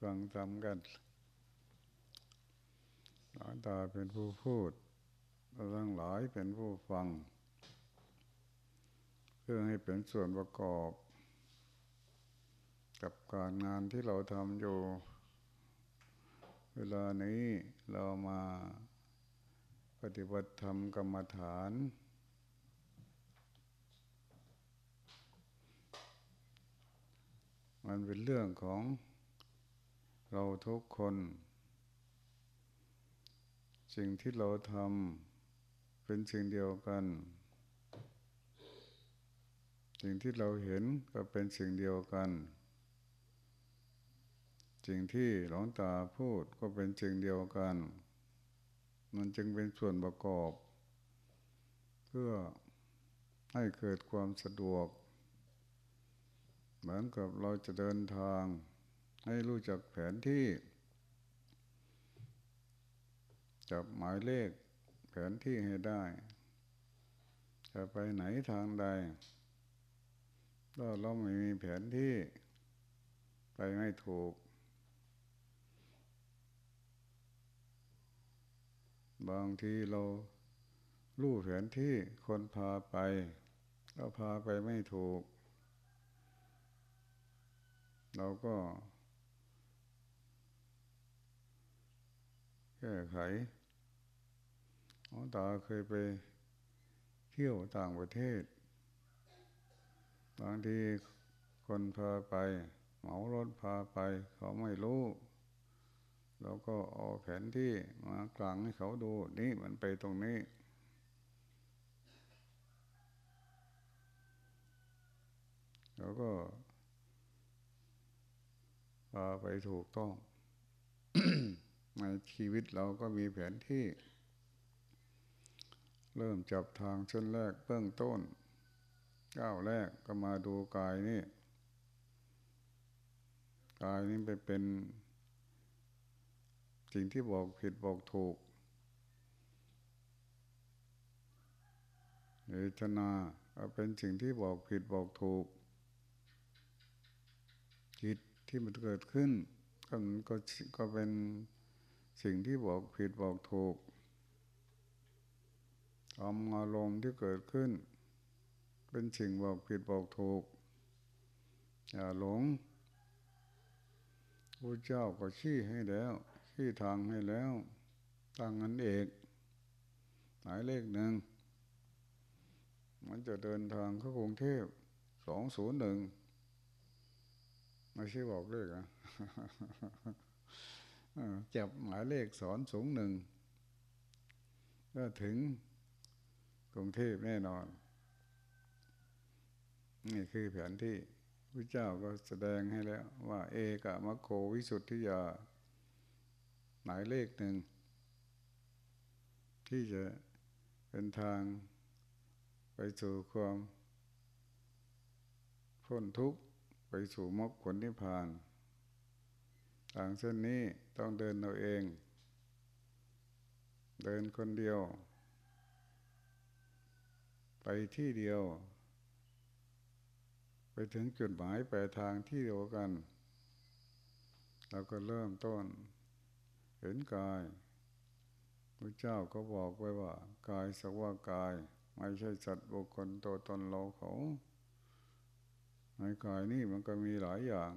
ฟังทำกันหลวงตาเป็นผู้พูดเราทั้งหลายเป็นผู้ฟัง เพื่อให้เป็นส่วนประกอบ กับการงานที่เราทำอยู่ เวลานี้เรามาปฏิบัติธรรมกรรมฐาน มันเป็นเรื่องของเราทุกคน สิ่งที่เราทำเป็นสิ่งเดียวกัน สิ่งที่เราเห็นก็เป็นสิ่งเดียวกัน สิ่งที่หลวงตาพูดก็เป็นสิ่งเดียวกัน มันจึงเป็นส่วนประกอบ เพื่อให้เกิดความสะดวก เหมือนกับเราจะเดินทาง ให้รู้จักแผนที่ จับหมายเลขแผนที่ให้ได้ จะไปไหนทางใดถ้าเราไม่มีแผนที่ ไปไม่ถูก บางทีเราลู่แผนที่คนพาไปเราพาไปไม่ถูก เราก็แก้ไขหลวงตาเคยไปเที่ยวต่างประเทศ บางทีคนพาไป เหมารถพาไป เขาไม่รู้ เราก็เอาแผนที่มากลางให้เขาดู นี่มันไปตรงนี้เราก็าไปถูกต้อง ในชีวิตเราก็มีแผนที่ เริ่มจับทางเส้นแรกเบื้องต้นก้าวแรกก็มาดูกายนี่กายนี่ไปเป็น สิ่งที่บอกผิดบอกถูกเวทนาเป็นสิ่งที่บอกผิดบอกถูก ที่มันเกิดขึ้นก็ก็ก็เป็นสิ่งที่บอกผิดบอกถูกออารมณ์ที่เกิดขึ้น เป็นสิ่งบอกผิดบอกถูก อย่าหลงพระเจ้าก็ชี้ให้แล้วชี้ทางให้แล้วตั้งนั้นเอกหมายเลขหนึ่ง มันจะเดินทางเข้ากรุงเทพสองศูนย์หนึ่ง ไม่ใช่บอกเลขอะจับหมายเลขสอนสูงหนึ่ง ก็ถึงกรุงเทพแน่นอน นี่คือแผนที่พระเจ้าก็แสดงให้แล้ว ว่า เอกะมะโควิสุทธิยา หมายเลขหนึ่ง ที่จะเป็นทางไปสู่ความพ้นทุกข์ ไปสู่มรรคผลนิพพาน ทางเส้นนี้ต้องเดินเราเอง เดินคนเดียว ไปที่เดียว ไปถึงจุดหมายปลายทางที่เดียวกัน เราก็เริ่มต้น เห็นกายพระเจ้าก็บอกไว้ว่า กายสักว่ากาย ไม่ใช่สัตว์บุคคลตัวตนเราเขา ในกายนี่มันก็มีหลายอย่าง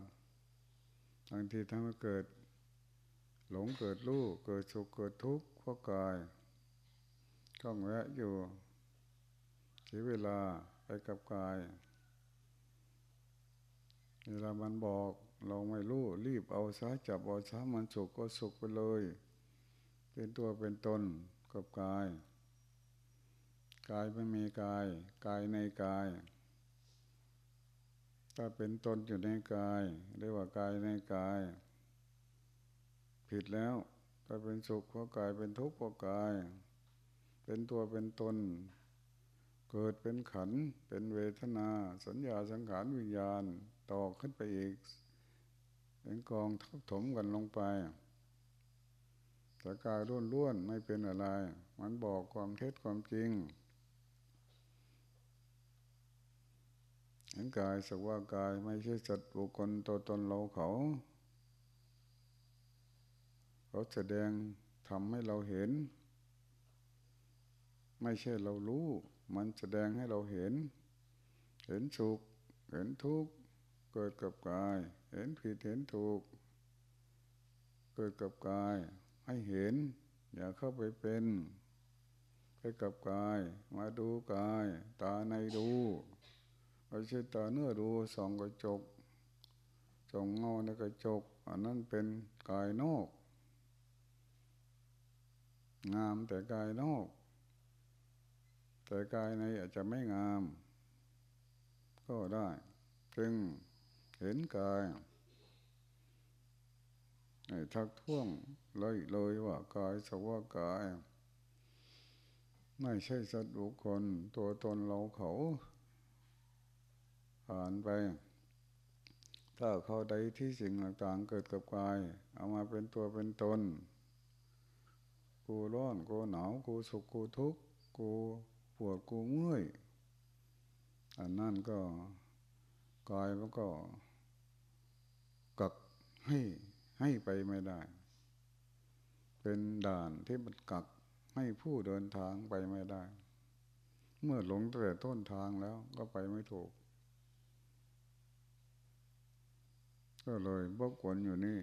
บางทีทำให้เกิด หลงเกิดรู้เกิดสุขเกิดทุกข์เพราะกายต้องแวะอยู่เสียเวลาไปกับกาย เวลามันบอกเราไม่รู้รีบเอาช้าจับเอาช้ามันสุขก็สุขไปเลย เป็นตัวเป็นตนกับกาย กายไม่มีกาย กายในกาย ถ้าเป็นตนอยู่ในกาย เรียกว่ากายในกาย ผิดแล้ว ถ้าเป็นสุขเพราะกายเป็นทุกข์เพราะกาย เป็นตัวเป็นตน เกิดเป็นขัน เป็นเวทนา สัญญาสังขารวิญญาณต่อขึ้นไปอีก เป็นกองทับถมกันลงไปแต่กายล้วนๆไม่เป็นอะไร มันบอกความเท็จความจริง เห็นกายสักว่ากายไม่ใช่สัตว์บุคคลตัวตนเราเขา เขาแสดงทำให้เราเห็น ไม่ใช่เรารู้ มันแสดงให้เราเห็น เห็นสุขเห็นทุกข์เกิดกับกาย เห็นผิดเห็นถูก เกิดกับกาย ให้เห็น อย่าเข้าไปเป็นไปกับกาย มาดูกาย ตาในดู ไม่ใช่ตาเนื้อดูส่องกระจกส่องเงาในกระจก อันนั้นเป็นกายนอก งามแต่กายนอก แต่กายในอาจจะไม่งาม ก็ได้ จึงเห็นกายให้ทักท้วงเลยเลยว่ากายสว่ากาย ไม่ใช่สัตว์บุคคลตัวตนเราเขา ผ่านไป ถ้าเขาใดที่สิ่งต่างๆเกิดกับกาย เอามาเป็นตัวเป็นตน กูร้อนกูหนาวกูสุขกูทุกข์กูปวดกูเมื่อยอันนั่นก็กายมันก็กักให้ให้ไปไม่ได้ เป็นด่านที่มันกักให้ผู้เดินทางไปไม่ได้ เมื่อหลงตั้งแต่ต้นทางแล้วก็ไปไม่ถูก ก็เลยบกวนอยู่นี่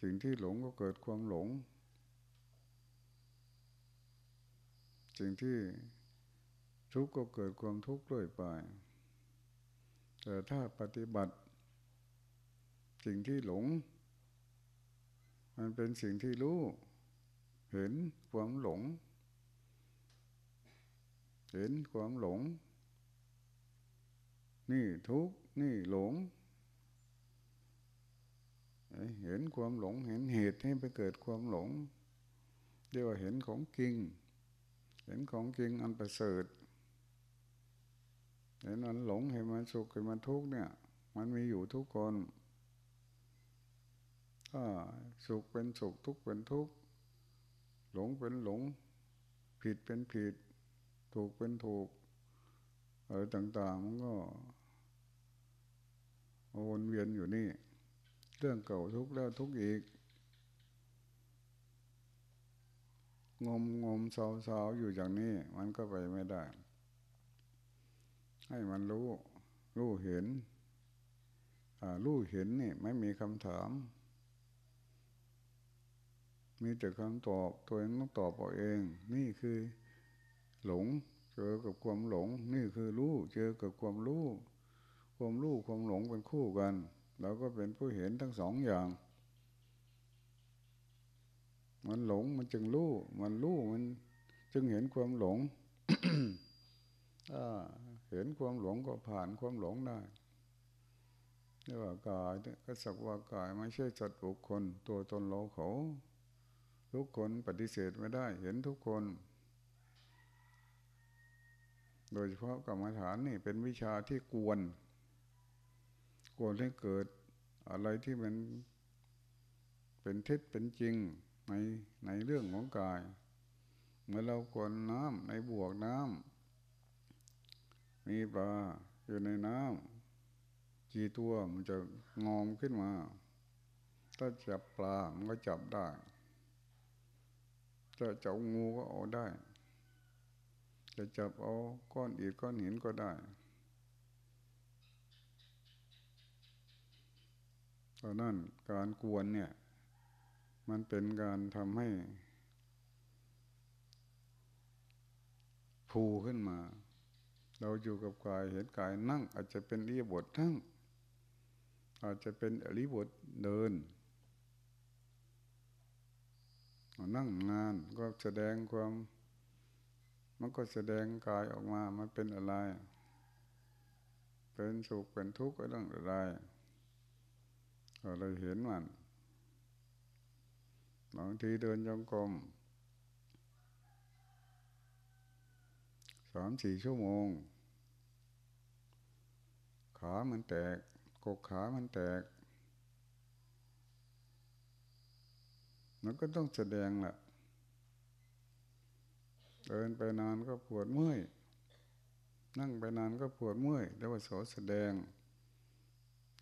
สิ่งที่หลงก็เกิดความหลง สิ่งที่ทุกข์ก็เกิดความทุกข์ด้วยไป แต่ถ้าปฏิบัติ สิ่งที่หลง มันเป็นสิ่งที่รู้ เห็นความหลง เห็นความหลง นี่ทุกข์นี่หลง เห็นความหลง เห็นเหตุให้ไปเกิดความหลงเรียกว่าเห็นของจริง เห็นของจริงอันประเสริฐเห็นมันหลงเห็นมันสุขเห็นมันทุกข์เนี่ย มันมีอยู่ทุกคนถ้าสุขเป็นสุขทุกข์เป็นทุกข์หลงเป็นหลง ผิดเป็นผิด ถูกเป็นถูกอะไรต่าง ๆ มันก็วนเวียนอยู่นี่ เรื่องเก่าทุกแล้วทุกอีก งมงมเศร้าๆอยู่อย่างนี้ มันก็ไปไม่ได้ ให้มันรู้ รู้เห็นรู้เห็นนี่ไม่มีคำถาม มีแต่คำตอบตัวเองต้องตอบเอาเอง นี่คือหลง เจอกับความหลง นี่คือรู้ เจอกับความรู้ ความรู้ความหลงเป็นคู่กัน เราก็เป็นผู้เห็นทั้งสองอย่าง มันหลงมันจึงรู้ มันรู้มันจึงเห็นความหลงเห็นความหลงก็ผ่านความหลงได้เรียกว่ากายก็สักว่ากายไม่ใช่จัดบุคคล ตัวตนเราเขา ทุกคนปฏิเสธไม่ได้ เห็นทุกคน โดยเฉพาะกรรมฐานนี่เป็นวิชาที่กวน กวนให้เกิดอะไรที่มันเป็นเท็จเป็นจริงในในเรื่องของกาย เมื่อเรากวนน้ำในบวกน้ำมีปลาอยู่ในน้ำกี่ตัวมันจะงอมขึ้นมา ถ้าจับปลามันก็จับได้จะจับงูก็เอาได้ จะจับเอาก้อนอิฐก้อนหินก็ได้ ราะนั่นการกวนเนี่ย มันเป็นการทำให้ภูขึ้นมา เราอยู่กับกายเห็นกายนั่ง อาจจะเป็นริบททั้ง อาจจะเป็นอริบทเดินนั่งงานก็แสดงความ มันก็แสดงกายออกมา มันเป็นอะไร เป็นสุขเป็นทุกข์ก็ต้องอะไร เลยเห็นมันบางทีเดินจงกรมสามสี่ชั่วโมง ขามันแตกกกขามันแตก มันก็ต้องแสดงแหละเดินไปนานก็ปวดเมื่อย นั่งไปนานก็ปวดเมื่อยเรียกว่าโสแสดง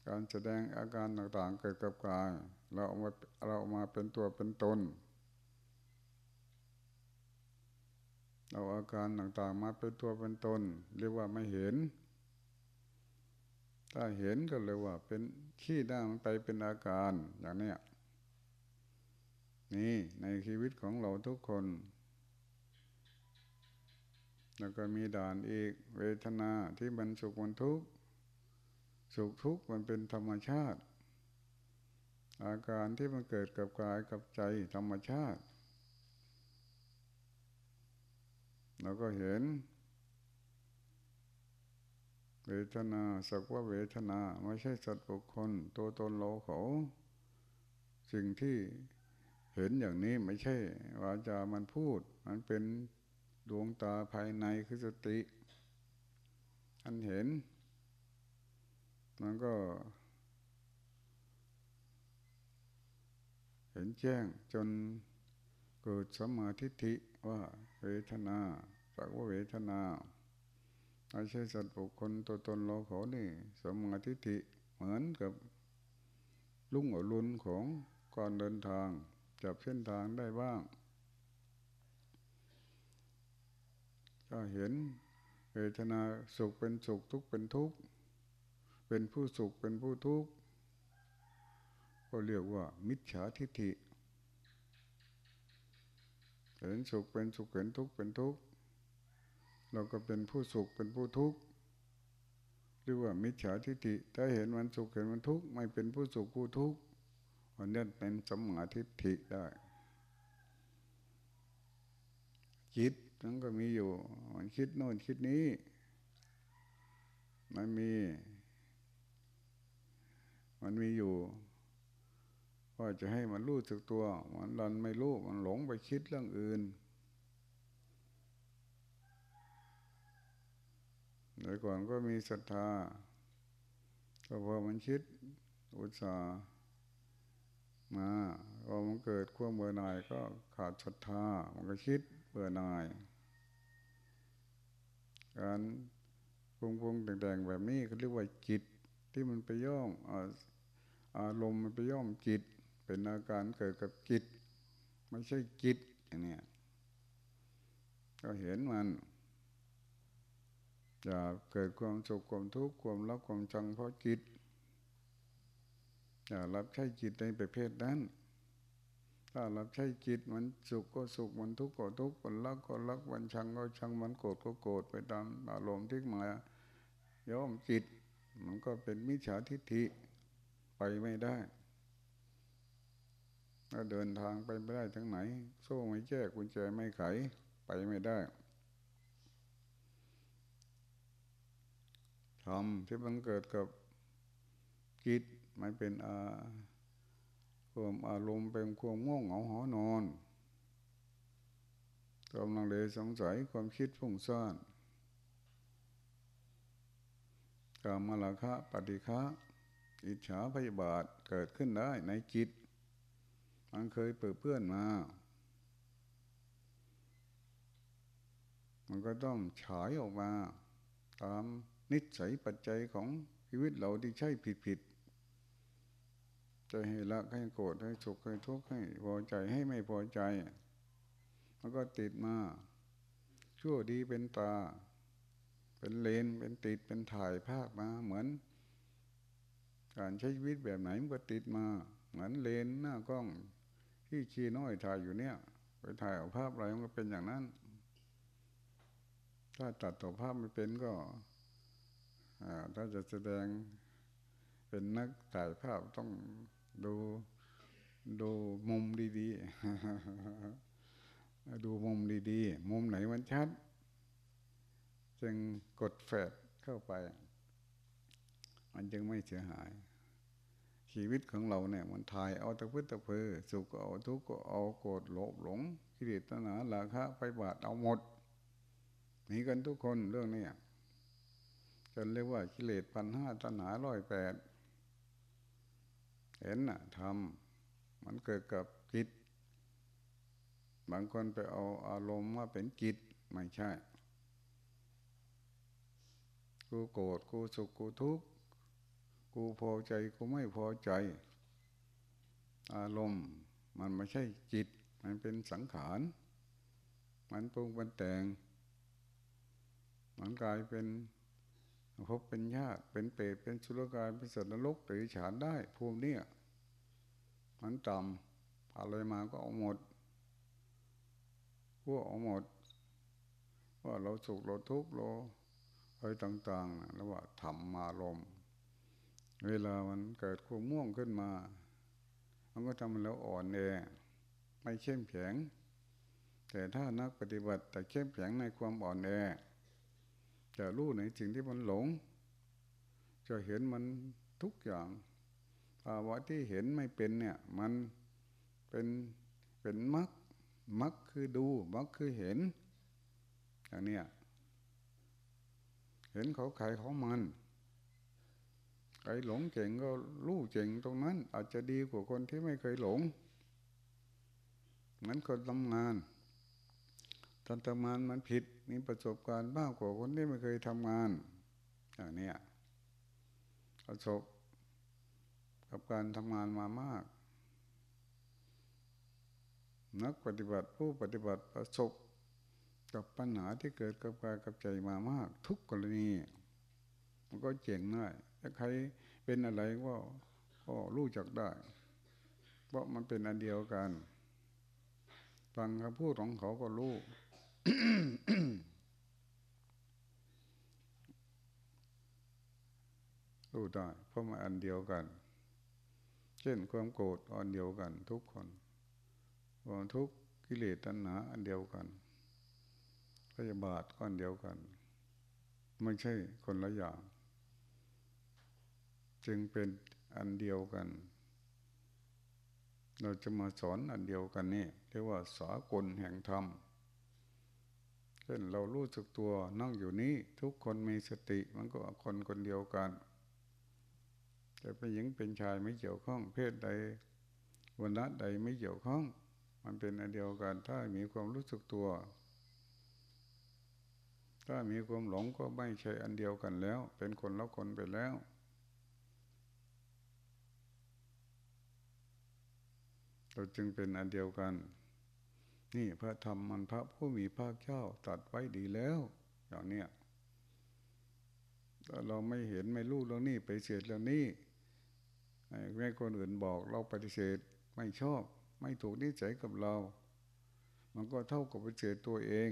การแสดงอาการต่างๆเกิดกับกาย เราเอามาเราเอามาเป็นตัวเป็นตนเอาอาการต่างๆมาเป็นตัวเป็นตน เรียกว่าไม่เห็น ถ้าเห็นก็เลยว่า เป็นขี้ด้างไปเป็นอาการอย่างนี้นี่ในชีวิตของเราทุกคน แล้วก็มีด่านอีกเวทนาที่มันสุขมันทุกข์ สุขทุกข์มันเป็นธรรมชาติ อาการที่มันเกิดกับกายกับใจธรรมชาติเราก็เห็น เวทนาสักว่าเวทนาไม่ใช่สัตว์บุคคล ตัวตนเราเขาสิ่งที่เห็นอย่างนี้ไม่ใช่วาจามันพูด มันเป็นดวงตาภายในคือสติ อันเห็น มันก็ เห็นแจ้งจนเกิดสมาธิิว่าเวทนาสักว่าเวทนาไม่ใช่สัตว์บุคคลตัวตนเราเขานี่สมาธิิเหมือนกับลุ่งอรุณของก่อนเดินทาง จับเส้นทางได้บ้างก็เห็นเวทนาสุขเป็นสุขทุกข์เป็นทุกข์ เป็นผู้สุขเป็นผู้ทุกข์ก็เรียกว่ามิจฉาทิฏฐิเห็นสุขเป็นสุขเห็นทุกข์เป็นทุกข์เราก็เป็นผู้สุขเป็นผู้ทุกข์เรียกว่ามิจฉาทิฏฐิถ้าเห็นมันสุขเห็นมันทุกข์ไม่เป็นผู้สุขผู้ทุกข์อันนี้เป็นสมาธิฏฐิได้จิตนั้นก็มีอยู่มันคิดโน่นคิดนี้มันมี มันมีอยู่ว่าจะให้มันรู้สึกตัว มันดันไม่รู้มันหลงไปคิดเรื่องอื่นเดี๋ยวก่อนก็มีศรัทธาก็พอมันคิดอุตส่าห์มาพอมันเกิดความเบื่อหน่ายก็ขาดศรัทธา มันก็คิดเบื่อหน่าย การพุงพุงแต่งๆแบบนี้เขาเรียกว่าจิตที่มันไปย่อมอ อารมณ์มันไปย่อมจิต เป็นอาการเกิดกับจิต ไม่ใช่จิตอย่างนี้ก็เห็นมันอย่าเกิดความสุขความทุกข์ความรักความชังเพราะจิตอย่ารับใช้จิตในประเภทนั้น ถ้ารับใช้จิตมันสุขก็สุขมันทุกข์ก็ทุกข์มันรักก็รักมันชังก็ชังมันโกรธก็โกรธไปตามอารมณ์ที่มาย่อมจิต มันก็เป็นมิจฉาทิฏฐิ ไปไม่ได้ถ้าเดินทางไปไม่ได้ทั้งไหน โซ่ไม่แจ้กุญแจไม่ไข ไปไม่ได้ธรรมที่มันเกิดกับจิตมันเป็นอาความอารมณ์เป็นความง่วงเหงาหอนอนกำลังเลยสงสัยความคิดฟุ้งซ่านกามลาคะปฏิฆะ อิจฉาพยาบาทเกิดขึ้นได้ในจิต มันเคยเปิดเพื่อนมา มันก็ต้องฉายออกมา ตามนิสัยปัจจัยของชีวิตเราที่ใช่ผิดผิดจะให้ละให้โกรธให้สุขให้ทุกข์ให้พอใจให้ไม่พอใจ มันก็ติดมา ชั่วดีเป็นตา เป็นเลนเป็นติดเป็นถ่ายภาพมาเหมือน การใช้ชีวิตแบบไหนมันก็ติดมาเหมือนเลนหน้ากล้องที่ชีน้อยถ่ายอยู่เนี่ยไปถ่ายเอาภาพอะไรมันก็เป็นอย่างนั้น ถ้าตัดต่อภาพไม่เป็นก็ถ้าจะแสดงเป็นนักถ่ายภาพต้องดูดูมุมดีๆ ดูมุมดีๆ มุมไหนมันชัด จึงกดแฟดเข้าไป มันจึงไม่เสียหาย ชีวิตของเราเนี่ย มันถ่ายเอาตะพื้นตะเพอสุขเอาทุกข์ก็เอาโกรธโลภหลงกิเลสตัณหาราคะไปบาดเอาหมดมีกันทุกคนเรื่องนี้จนเรียกว่ากิเลสพันห้าตัณหาร้อยแปดเห็นน่ะทำมันเกิดกับจิต บางคนไปเอาอารมณ์ว่าเป็นจิตไม่ใช่ กูโกรธกูสุขกูทุกข์ กูพอใจกูไม่พอใจ อารมณ์มันไม่ใช่จิต มันเป็นสังขาร มันปรุงมันแต่ง มันกลายเป็นพบเป็นญาติเป็นเปรตเป็นสุรกายเป็นสัตว์นรกหรือฉานได้ภูมิเนี่ยมันต่ำอะไรมาก็เอาหมดพวกเอาหมด ว่าเราสุขเราทุกข์เราอะไรต่างๆแล้วว่าธรรมาลม เวลามันเกิดความม่วงขึ้นมา มันก็ทำให้เราอ่อนแอไม่เข้มแข็ง แต่ถ้านักปฏิบัติแต่เข้มแข็งในความอ่อนแอจะรู้ในสิ่งที่มันหลง จะเห็นมันทุกอย่างภาวะที่เห็นไม่เป็นเนี่ย มันเป็นเป็นมักมักคือดูมักคือเห็นอย่างเนี้ยเห็นเขาขายของมัน ใครหลงเก่งก็รู้เก่งตรงนั้น อาจจะดีกว่าคนที่ไม่เคยหลงเหมือนคนทำงานตอนทำงานมันผิดมีประสบการณ์มากกว่าคนที่ไม่เคยทำงานอย่างนี้ประสบกับการทำงานมามาก นักปฏิบัติผู้ปฏิบัติประสบกับปัญหาที่เกิดกับกายกับใจมามาก ทุกกรณี มันก็เจ๋งได้ ถ้าใครเป็นอะไรก็ก็รู้จักได้ เพราะมันเป็นอันเดียวกัน ฟังคำพูดของเขาก็รู้รู้ได้ เพราะมันอันเดียวกัน เช่นความโกรธอันเดียวกัน ทุกคนความทุกข์กิเลสตัณหาอันเดียวกันพยาบาทก็อันเดียวกัน ไม่ใช่คนละอย่าง จึงเป็นอันเดียวกัน เราจะมาสอนอันเดียวกันนี่เรียกว่าสากลแห่งธรรมเช่นเรารู้สึกตัวนั่งอยู่นี้ทุกคนมีสติมันก็คนคนเดียวกันจะเป็นหญิงเป็นชายไม่เกี่ยวข้อง เพศใดวันละใดไม่เกี่ยวข้อง มันเป็นอันเดียวกัน ถ้ามีความรู้สึกตัว ถ้ามีความหลงก็ไม่ใช่อันเดียวกันแล้ว เป็นคนละคนไปแล้ว เราจึงเป็นอันเดียวกัน นี่พระธรรมมันพระผู้มีพระเจ้าตัดไว้ดีแล้ว อย่างเนี้ยถ้าเราไม่เห็นไม่รู้เรื่องนี้ไปเสียเรื่องนี้แม่คนอื่นบอกเราปฏิเสธไม่ชอบ ไม่ถูกนิสัยกับเรา มันก็เท่ากับปฏิเสธตัวเอง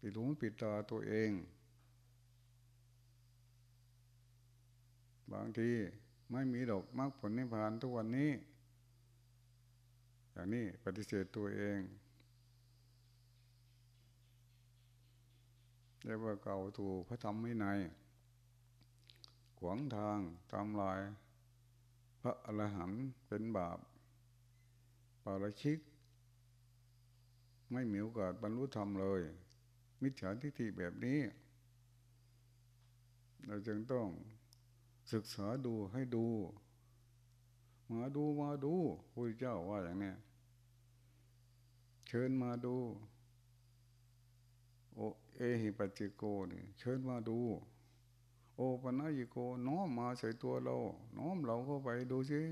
ปิดหูปิดตาตัวเอง บางทีไม่มีดอกมรรคผลนิพพานทุกวันนี้ อย่างนี้ปฏิเสธตัวเองเรียกว่าเก่าถูกพระธรรมไม่ในขวางทางตามลาย พระอรหันต์เป็นบาปปาราชิก ไม่มีโอกาสบรรลุธรรมเลย มิจฉาทิฏฐิแบบนี้ เราจึงต้องศึกษาดูให้ดู มาดูมาดูพระเจ้าว่าอย่างนี้ เชิญมาดู โอเอหิปัจิโกนี่เชิญมาดู โอปัญญิโกน้อมมาใส่ตัวเรา น้อมเราเข้าไปดูสิ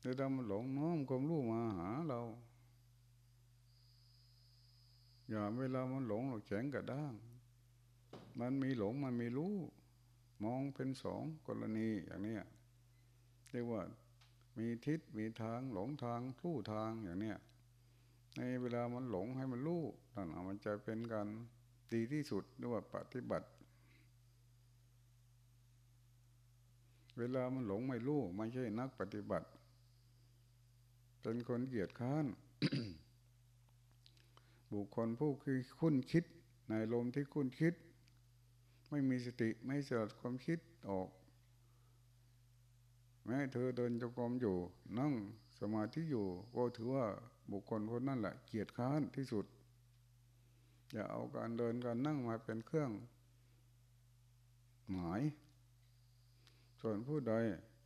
เดี๋ยวมันหลงน้อมความรู้มาหาเรา อย่าเวลามันหลงเราแข็งกระด้าง มันมีหลงมันมีรู้ มองเป็นสองกรณีอย่างนี้เรียกว่ามีทิศมีทางหลงทางรู้ทางอย่างเนี้ย ในเวลามันหลงให้มันรู้นั่นมันจะเป็นการดีที่สุดหรือว่าปฏิบัติ เวลามันหลงไม่รู้ไม่ใช่นักปฏิบัติ เป็นคนเกียจค้านบุคคลผู้คือคุ้นคิด ในลมที่คุ้นคิด ไม่มีสติไม่เสิร์ความคิดออก แม้เธอเดินจงกรมอยู่ นั่งสมาธิอยู่ก็ถือว่า บุคคลคนนั่นแหละเกียรติค้านที่สุด อย่าเอาการเดินการนั่งมาเป็นเครื่อง หมาย ส่วนผู้ใด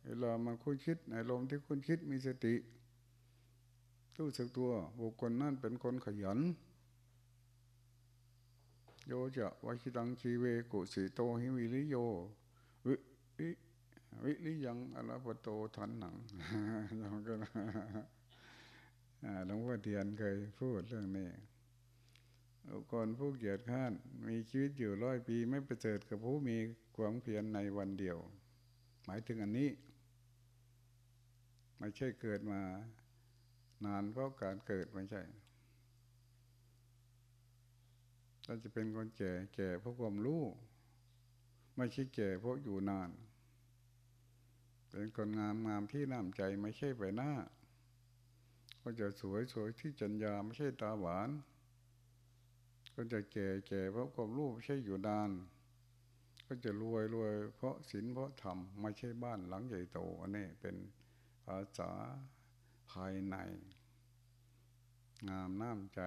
เวลามันคุ้นคิดในลมที่คุ้นคิดมีสติตู้สึกตัวบุคคลนั่นเป็นคนขยัน โยจะวชิตังชีเวกุสิโตหิวิริโย วิวิวิริยังอรปโตทันหนังจำกัน หลวงพ่อเทียนเคยพูดเรื่องนี้คนผู้เกียรติข้านมีชีวิตอยู่ร้อยปีไม่ประเสริฐกับผู้มีความเพียรในวันเดียว หมายถึงอันนี้ ไม่ใช่เกิดมา นานเพราะการเกิดไม่ใช่เราจะเป็นคนแก่แก่เพราะความรู้ไม่ใช่แก่เพราะอยู่นาน เป็นคนงามงามที่น้ำใจไม่ใช่ไปหน้า ก็จะสวยสวยที่จัญญาไม่ใช่ตาหวาน ก็จะแก่แก่เพราะความรู้ไม่ใช่อยู่นาน ก็จะรวยรวยเพราะศีลเพราะธรรมไม่ใช่บ้านหลังใหญ่โตอันนี้เป็นภาษาภายใน งามน้ำใจ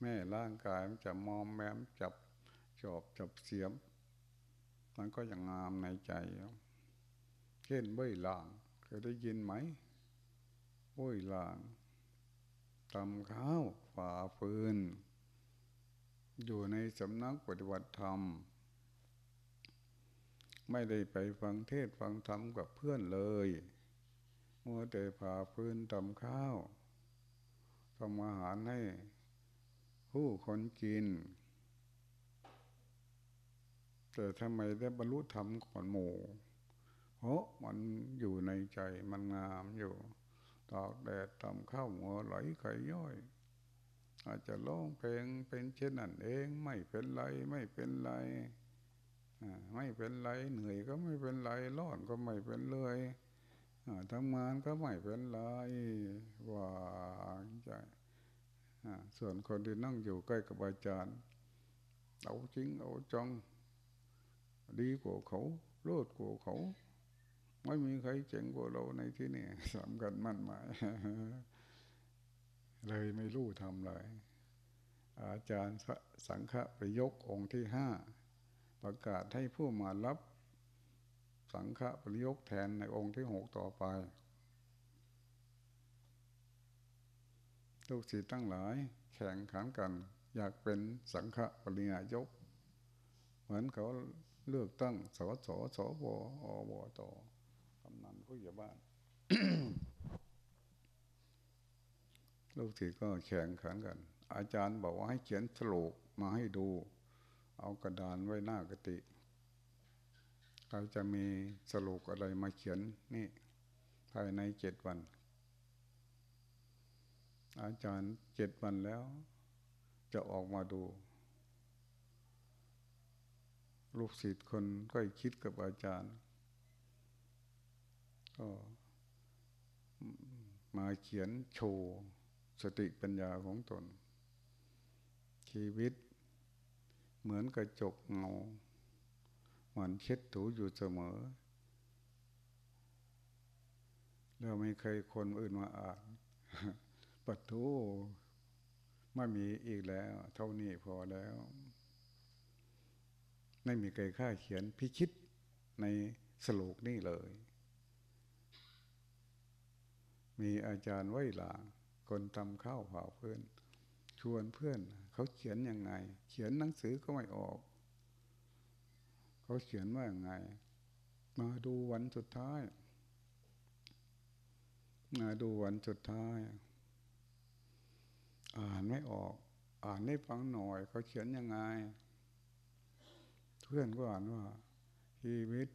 แม่ร่างกายมันจะมอมแมมจับจอบจับเสียม มันก็ยังงามในใจ เช่นเบ้ยหลางเคยได้ยินไหม เบ้ยลางตำข้าวฝ่าฟืน อยู่ในสำนักปฏิบัติธรรม ไม่ได้ไปฟังเทศฟังธรรมกับเพื่อนเลยมัวแต่ผ่าฟืนตำข้าวทำอาหารให้ผู้คนกิน แต่ทำไมได้บรรลุธรรมก่อนหมู่ เพราะมันอยู่ในใจมันงามอยู่ ตอกแดดตำข้าวหัวไหลไข่ย่อย อาจจะร้องเพลงเป็นเช่นนั้นเอง ไม่เป็นไรไม่เป็นไรไม่เป็นไรเหนื่อยก็ไม่เป็นไรร้อนก็ไม่เป็นเลยทำงานก็ไม่เป็นไรว่าใจส่วนคนที่นั่งอยู่ใกล้กับอาจารย์เอาจริงเอาจังดีกว่าเขาโลดกว่าเขา ไม่มีใครเจ๋งกว่าเราในที่นี่สำคัญมั่นหมายเลยไม่รู้ทำเลย อาจารย์สังฆะไปยกองค์ที่ห้าประกาศให้ผู้มารับสังฆะปริยกแทนในองค์ที่หกต่อไปลูกศิษย์ตั้งหลายแข่งขันกัน อยากเป็นสังฆปริญายก เหมือนเขาเลือกตั้งสสสวอบต ผู้ใหญ่บ้านลูกศิษย์ก็แข่งขันกัน อาจารย์บอกว่าให้เขียนสโลกมาให้ดู เอากระดานไว้หน้ากติเราจะมีสโลกอะไรมาเขียนนี่ ภายในเจ็ดวัน อาจารย์เจ็ดวันแล้ว จะออกมาดู ลูกศิษย์คนก็คิดกับอาจารย์ ก็มาเขียนโชว์สติปัญญาของตน ชีวิตเหมือนกระจกเงาหมันเช็ดถูอยู่เสมอ แล้วไม่เคยคนอื่นมาอ่านปัตถุไม่มีอีกแล้ว เท่านี้พอแล้ว ไม่มีใครค่าเขียนพิชิตในสโลกนี่เลย มีอาจารย์ไว้หลาคนทำข้าวเผาเพื่อน ชวนเพื่อน เขาเขียนยังไง เขียนหนังสือก็ไม่ออก เขาเขียนว่าอย่างไง มาดูวันสุดท้าย มาดูวันสุดท้าย อ่านไม่ออก อ่านให้ฟังหน่อย เขาเขียนยังไง เพื่อนก็อ่านว่าชีวิต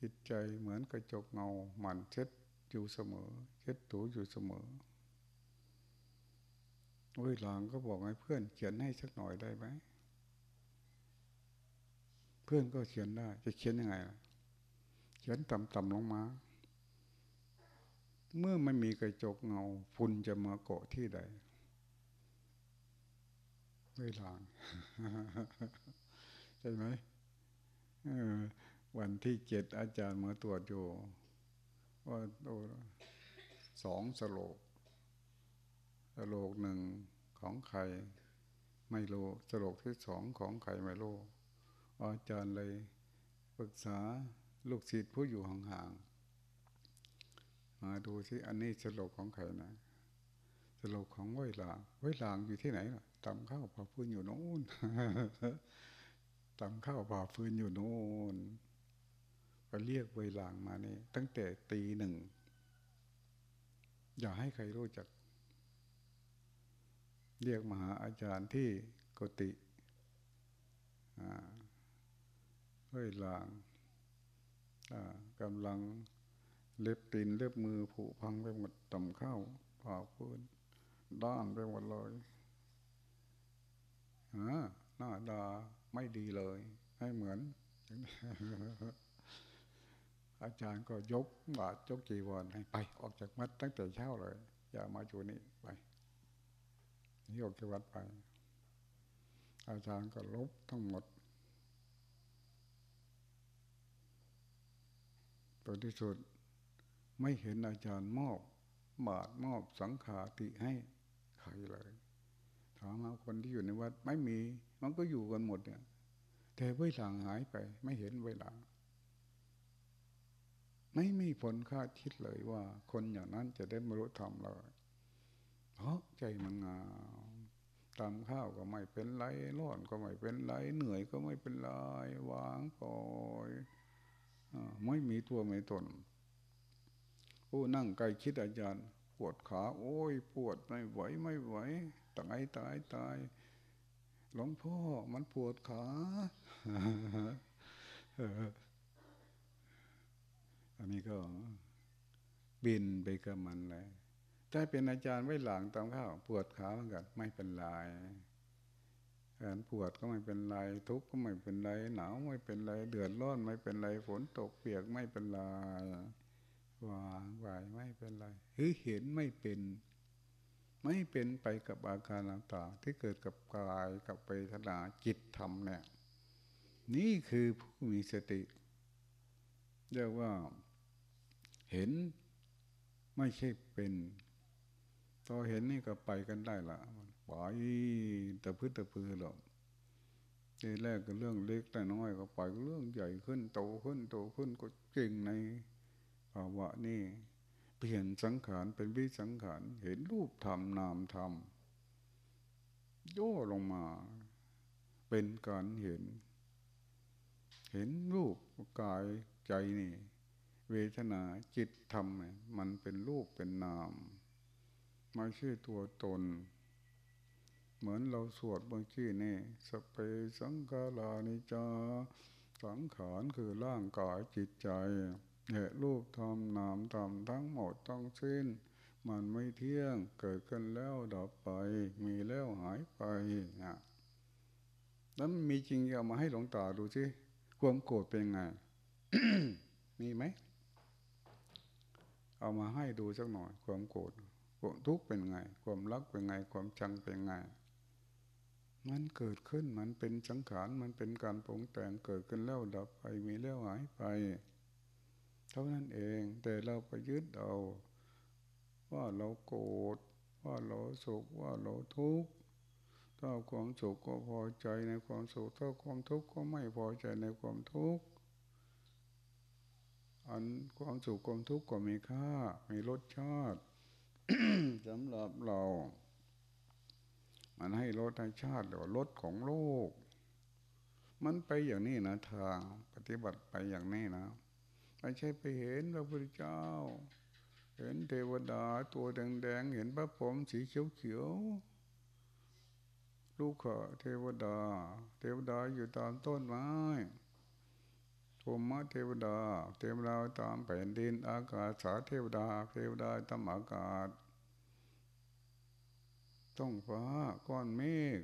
จิตใจเหมือนกระจกเงาหมันเช็ด อยู่เสมอเช็ดถูอยู่เสมอโอ้ยหลังก็บอกให้เพื่อนเขียนให้สักหน่อยได้ไหมเพื่อนก็เขียนได้ จะเขียนยังไงเขียนต่ำๆลงมา เมื่อไม่มีกระจกเงาฝุ่นจะมาเกาะที่ใดไม่ลางใช่ไหมวันที่เจ็ดอาจารย์มาตรวจอยู่ ว่าสองสโลกสโลกหนึ่งของใครไม่รู้สโลกที่สองของใครไม่รู้อาจารย์เลยปรึกษาลูกศิษย์ผู้อยู่ห่างๆมาดูสิอันนี้สโลกของใครนะสโลกของไวลางไวลางอยู่ที่ไหนล่ะตำข้าวผ่าฟืนอยู่โน่นตำข้าวผ่าฟืนอยู่โน่น ก็เรียกเวลางมานี่ตั้งแต่ตีหนึ่ง อย่าให้ใครรู้จัก เรียกมาหาอาจารย์ที่กติเฮ้ยลางกำลังเล็บตีนเล็บมือผุพังไปหมดต่ำเข้าผ่าพื้นด้านไปหมดเลยหน้าดาไม่ดีเลย ให้เหมือน อาจารย์ก็ยกบาทยกจีวรให้ไป ออกจากวัดตั้งแต่เช้าเลย อย่ามาจูนี่ไปนี่ออกจากวัดไป อาจารย์ก็ลบทั้งหมดตัวที่สุดไม่เห็นอาจารย์มอบบาทมอบสังขาติให้ใครเลยถามมาคนที่อยู่ในวัดไม่มี มันก็อยู่กันหมดเนี่ยแต่เวลาหายไป ไม่เห็นเวลา ไม่มีผลคาดคิดเลยว่า คนอย่างนั้นจะได้บรรลุธรรมเลยเพราะใจมันงามตามข้าวก็ไม่เป็นไรร้อนก็ไม่เป็นไร เหนื่อยก็ไม่เป็นไรวางปล่อยไม่มีตัวไม่ตนผู้นั่งใกลคิดอาจารย์ ปวดขา โอ้ย ปวดไม่ไหวไม่ไหวตายตายตายหลวงพ่อมันปวดขา อันนี้ก็บินไปกับมันเลยถ้าเป็นอาจารย์ไว้หลังตามข้าวปวดขาเหมือนกันไม่เป็นไรการปวดก็ไม่เป็นไรทุกข์ก็ไม่เป็นไรหนาวไม่เป็นไรเดือดร้อนไม่เป็นไรฝนตกเปียกไม่เป็นไรวางไหวไม่เป็นไรคือเห็นไม่เป็น ไม่เป็นไปกับอาการต่างๆที่เกิดกับกายกับเวทนาจิตธรรมเนี่ย นี่คือผู้มีสติเรียกว่า เห็นไม่ใช่เป็นพอเห็นนี่ก็ไปกันได้ละปล่อยตะพื้นตะพือหรอกทีแรกก็เรื่องเล็กแต่น้อยก็ปล่อยเรื่องใหญ่ขึ้นโตขึ้นโตขึ้นก็เก่งในภาวะนี่เปลี่ยนสังขารเป็นวิสังขารเห็นรูปธรรมนามธรรมโย่ลงมา เป็นการเห็น เห็นรูปกายใจนี่ เวทนาจิตธรรมมันเป็นรูปเป็นนามไม่ใช่ตัวตน เหมือนเราสวดบางที่นี่สเปสังกาลานิจาสังขารคือร่างกายจิตใจเหตุรูปธรรมนามธรรมทั้งหมดต้องสิ้น มันไม่เที่ยงเกิดขึ้นแล้วดับไป มีแล้วหายไปนะแล้วมีจริงเอามาให้หลวงตาดูสิความโกรธเป็นไง มีไหม เอามาให้ดูสักหน่อย ความโกรธความทุกข์เป็นไง ความรักเป็นไง ความชังเป็นไง มันเกิดขึ้นมันเป็นสังขารมันเป็นการปรุงแต่งเกิดขึ้นแล้วดับไปมีแล้วหายไป เท่านั้นเองแต่เราไปยึดเอาว่าเราโกรธว่าเราสุขว่าเราทุกข์ถ้าความสุขก็พอใจในความสุขถ้าความทุกข์ก็ไม่พอใจในความทุกข์ อันความสุขความทุกข์ก็มีค่า มีรสชาติสำหรับเรา มันให้ลดให้ชาติหรือลดของโลก มันไปอย่างนี้นะทางปฏิบัติไปอย่างนี้นะไม่ใช่ไปเห็นพระพุทธเจ้า เห็นเทวดาตัวแดงๆ เห็นพระผมสีเขียวๆ ลูกขะเทวดา เทวดาอยู่ตามต้นไม้ ภูมิเทวดา เทวดาตามแผ่นดินอากาศสาเทวดา เทวดาตามอากาศต้องฟ้าก้อนเมฆ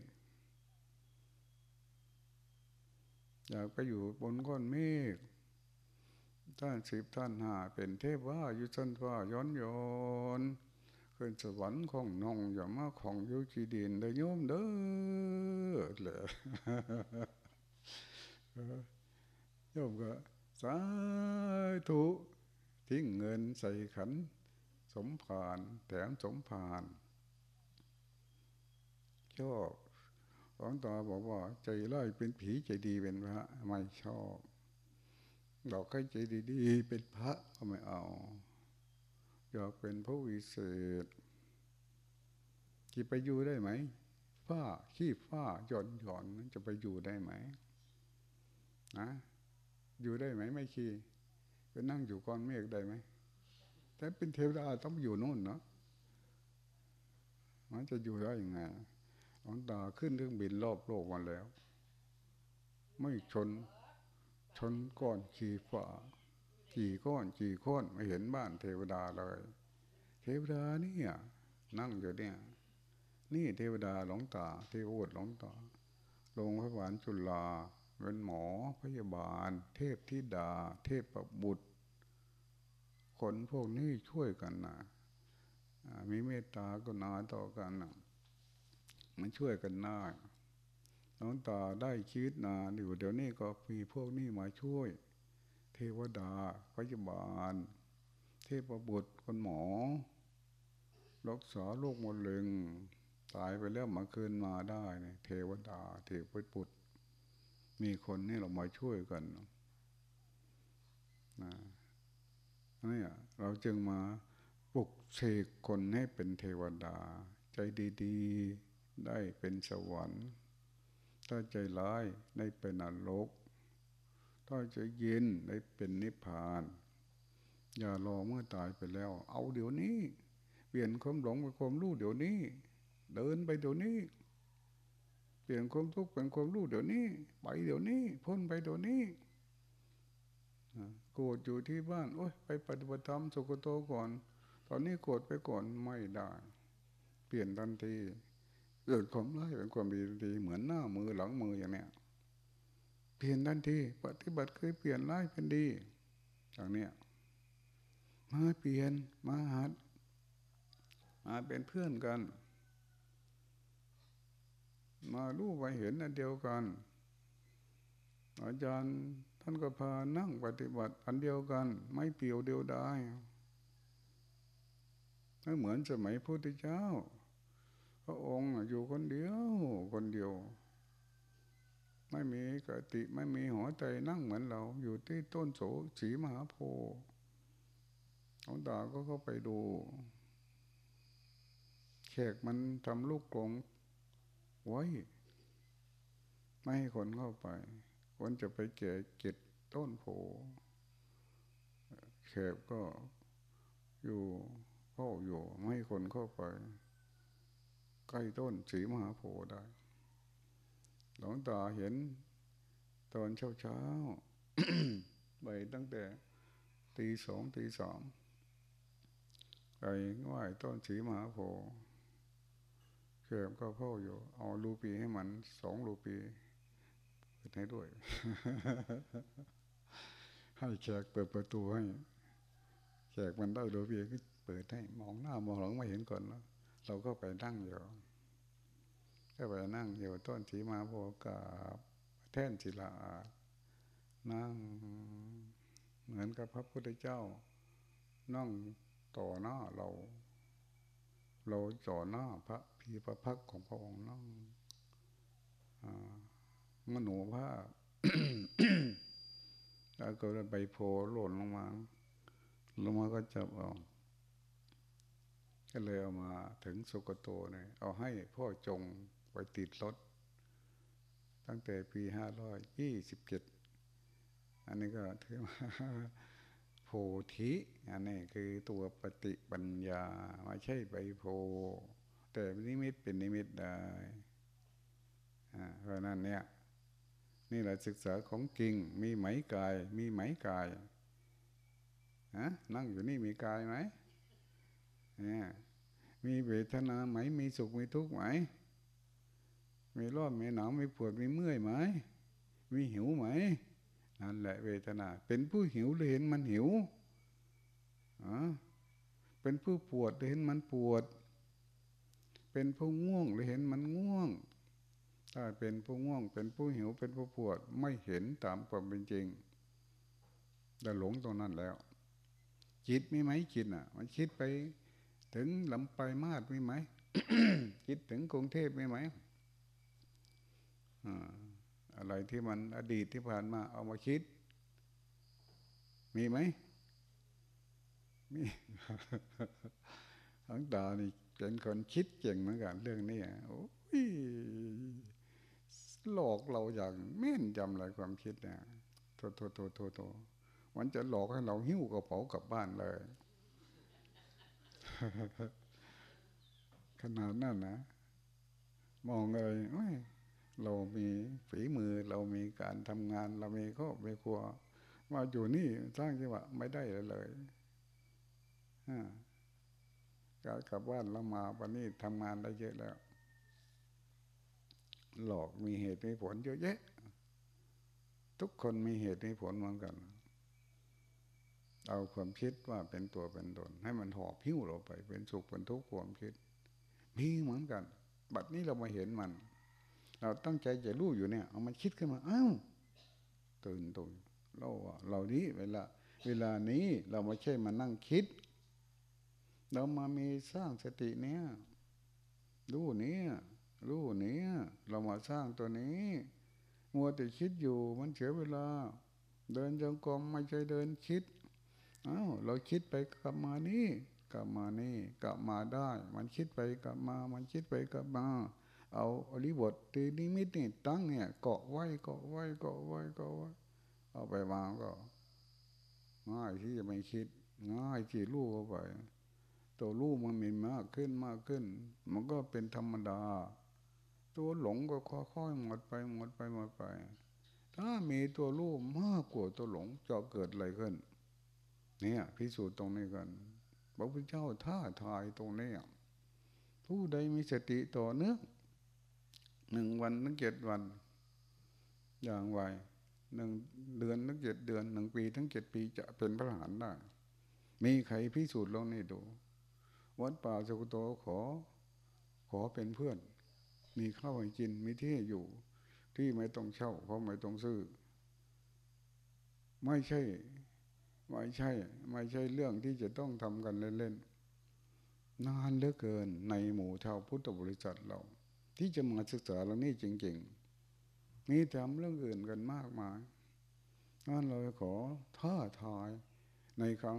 อยากไปอยู่บนก้อนเมฆท่านสิบท่านหาเป็นเทพว่าอยู่ชั้นฟ้าย้อนย้อนขึ้นสวรรค์ของนองอย่ามาของยุกีดินได้โยมเด้อเลย โยมก็สาธุทิ้งเงินใส่ขัน สมผานแถมสมผานชอบหลวงตาบอกว่า ใจร้ายเป็นผีใจดีเป็นพระไม่ชอบดอกให้ใจดีๆเป็นพระก็ไม่เอาอยากเป็นผู้วิเศษที่ไปอยู่ได้ไหมฝ้าขี้ฝ้าหย่อนหย่อนจะไปอยู่ได้ไหมนะ อยู่ได้ไหมไม่ขี้ไปนั่งอยู่ก้อนเมฆได้ไหมแต่เป็นเทวดาต้องอยู่นู่นเนาะมันจะอยู่ได้ยังไงหลวงตาขึ้นเครื่องบินรอบโลกมาแล้ว ไม่ชน ชนก้อนขี่ฝ่าขี่ก้อนขี่ค้อนไม่เห็นบ้านเทวดาเลย เทวดานี่นั่งอยู่เนี่ย นี่เทวดาหลวงตาเทวดหลวงตาลงพระหวานจุลา เป็นหมอพยาบาล เทพธิดา เทพประบุตร คนพวกนี้ช่วยกันนะมีเมตตาก็นาต่อกันนะมันช่วยกันได้น้องตาได้ชีวิตนาอยู่เดี๋ยวนี้ก็มีพวกนี้มาช่วย เทวดาพยาบาล เทพบุตรคนหมอรักษาโรคมะเร็งตายไปแล้วมาคืนมาได้เนี่ยเทวดา เทพบุตร มีคนนี่เรามาช่วยกันนะนี่เราจึงมาปลุกเสกคนให้เป็นเทวดา ใจดีๆ ได้เป็นสวรรค์ ถ้าใจร้ายได้เป็นนรก ถ้าใจเย็นได้เป็นนิพพาน อย่ารอเมื่อตายไปแล้ว เอาเดี๋ยวนี้ เปลี่ยนความหลงเป็นความรู้เดี๋ยวนี้ เดินไปเดี๋ยวนี้ เปลี่ยนความทุกข์เป็นความรู้เดี๋ยวนี้ไปเดี๋ยวนี้ พ้นไปเดี๋ยวนี้โกรธอยู่ที่บ้านโอ้ยไปปฏิบัติธรรมสุกโตก่อน ตอนนี้โกรธไปก่อนไม่ได้ เปลี่ยนทันทีเกิดความร้ายเป็นความดีทันทีเหมือนหน้ามือหลังมืออย่างเนี้ยเปลี่ยนทันทีปฏิบัติเคยเปลี่ยนร้ายเป็นดีอย่างเนี้ยมาเปลี่ยนมาหัดมาเป็นเพื่อนกัน มารู้ไปเห็นอันเดียวกัน อาจารย์ท่านก็พานั่งปฏิบัติอันเดียวกัน ไม่เปี่ยวเดียวได้ไม่เหมือนสมัยพุทธเจ้า พระองค์อยู่คนเดียวคนเดียว ไม่มีกติไม่มีหัวใจนั่งเหมือนเรา อยู่ที่ต้นโสสีมหาโพธิ์หลวงตาก็เข้าไปดูแขกมันทำลูกกลง ไว้ ไม่ให้คนเข้าไป คนจะไปเก่เก็ดต้นโพแขกก็อยู่เข้าอยู่ไม่ให้คนเข้าไป ใกล้ต้นสีมหาโพได้ หลวงตาเห็นตอนเช้าเช้าไปตั้งแต่ตีสองตีสามไปไหว้ต้นสีมหาโพธิ์ กิดก็พ่ออยู่ เอารูปีให้มันสองรูปีเปิดให้ด้วย ให้แขกเปิดประตูให้แขกมันได้รูปีก็เปิดให้มองหน้ามองหลังไม่เห็นก่อนแล้วเราก็ไปนั่งอยู่ก็ไปนั่งอยู่ต้นสีมาโพกับแท่นศิลานั่งเหมือนกับพระพุทธเจ้านั่งต่อหน้าเรา เราจ่อหน้าพระพีประพักของพระองค์นั่งมโนภาพแล้วก็ใบโพหล่นลงมาลงมาก็จับเอาก็เลยเอามาถึงสุกโตเนี่ยเอาให้พ่อจงไปติดรถ ตั้งแต่ปีห้าร้อยยี่สิบเจ็ดอันนี้ก็ถือว่า ธิอันนี้คือตัวปฏิปัญญาไม่ใช่ใบโพแต่นิมิตเป็นนิมิตได้เพราะนั้นเนี่ย นี่แหละศึกษาของจริง มีไหมกาย มีไหมกายฮะนั่งอยู่นี่มีกายไหมเนี่ยมีเวทนาไหม มีสุขมีทุกข์ไหม มีร้อนมีหนาวมีปวดมีเมื่อยไหม มีหิวไหม นั่นแหละเวทนา เป็นผู้หิวหรือเห็นมันหิวอ่าเป็นผู้ปวดหรือเห็นมันปวด เป็นผู้ง่วงหรือเห็นมันง่วง ถ้าเป็นผู้ง่วง เป็นผู้หิว เป็นผู้ปวด ไม่เห็นตามความเป็นจริงแต่หลงตรงนั้นแล้ว จิตมีไหมจิตอะ มันคิดไปถึงลำไปมาดมีไหมคิดถึงกรุงเทพมีไหมอ อะไรที่มันอดีตที่ผ่านมาเอามาคิด มีไหมมีหลวงตานี่เป็นคนคิดเก่งเหมือนกันเรื่องนี้โอ้ยหลอกเราอย่างแม่นยำเลยความคิดเนี่ยโทโทโทโทโทมันจะหลอกให้เราหิ้วกระเป๋ากลับบ้านเลย ขนาดนั้นนะ มองเลยเอ้ย เรามีฝีมือเรามีการทำงาน เรามีครอบมีครัว มาอยู่นี่สร้างจังหวะไม่ได้เลยเลยการกลับบ้านแล้วมาวันนี้ทำงานได้เยอะแล้ว หลอกมีเหตุมีผลเยอะแยะ ทุกคนมีเหตุมีผลเหมือนกัน เอาความคิดว่าเป็นตัวเป็นตนให้มันหอบพิ้วเราไป เป็นสุขเป็นทุกข์ความคิด มีเหมือนกัน บัดนี้เรามาเห็นมัน เราตั้งใจจะรู้อยู่เนี่ย เอามันคิดขึ้นมาอ้าวตื่นตื่นเราว่าเรานี้เวลา เวลานี้เราไม่ใช่มานั่งคิด เรามามีสร้างสติเนี่ยรู้เนี่ยรู้เนี่ยเรามาสร้างตัวนี้ มัวแต่คิดอยู่มันเสียเวลา เดินจงกรมไม่ใช่เดินคิดอ้าวเราคิดไปกลับมานี่ กลับมานี่ กลับมาได้ มันคิดไปกลับมา มันคิดไปกลับมา เอาอริบทตีนิมิตนี่ตั้งเนี่ยเกาะไว้เกาะไว้เกาะไว้เกาะไว้เอาไปวางก็ ง่ายที่จะไม่คิด ง่ายที่รู้เข้าไป ตัวรู้มันมีมากขึ้นมากขึ้น มันก็เป็นธรรมดา ตัวหลงก็ค่อยๆหมดไปหมดไปหมดไป ถ้ามีตัวรู้มากกว่าตัวหลงจะเกิดอะไรขึ้น เนี่ยพิสูจน์ตรงนี้กันพระพุทธเจ้าท่าทายตรงนี้ผู้ใดมีสติต่อเนื่อง หนึ่งวันถึงเจ็ดวัน อย่างไวหนึ่งเดือนถึงเจ็ดเดือนหนึ่งปีถึงเจ็ดปีจะเป็นพระหันได้ มีใครพิสูจน์ลงนี่ดู วัดป่าสุกโตขอ ขอเป็นเพื่อน มีข้าวให้กินมีที่อยู่ที่ไม่ต้องเช่าเพราะไม่ต้องซื้อ ไม่ใช่ ไม่ใช่ ไม่ใช่เรื่องที่จะต้องทำกันเล่นๆนานเหลือเกินในหมู่ชาวพุทธบริษัทเรา ที่จะมาศึกษาเรื่องนี้จริงๆมีทำเรื่องอื่นกันมากมายนั่นเลยขอท้าทายในครั้ง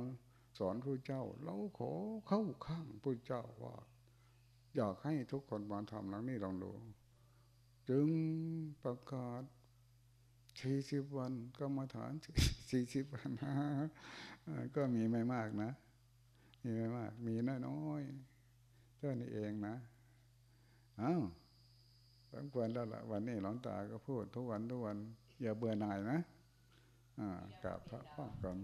สอนพระเจ้า เราขอเข้าข้างพระเจ้าว่า อยากให้ทุกคนมาทำแล้วนี่ลองดู จึงประกาศสี่สิบวันก็มาฐานสี่สิบวันนะก็มีไม่มากนะ มีไม่มาก มีน้อยๆเท่านี้เองนะอ้าว สมควรแล้วล่ะวันนี้หลวงตาก็พูดทุกวันทุกวัน อย่าเบื่อหน่ายนะ อ่ากราบพระพ่อกัน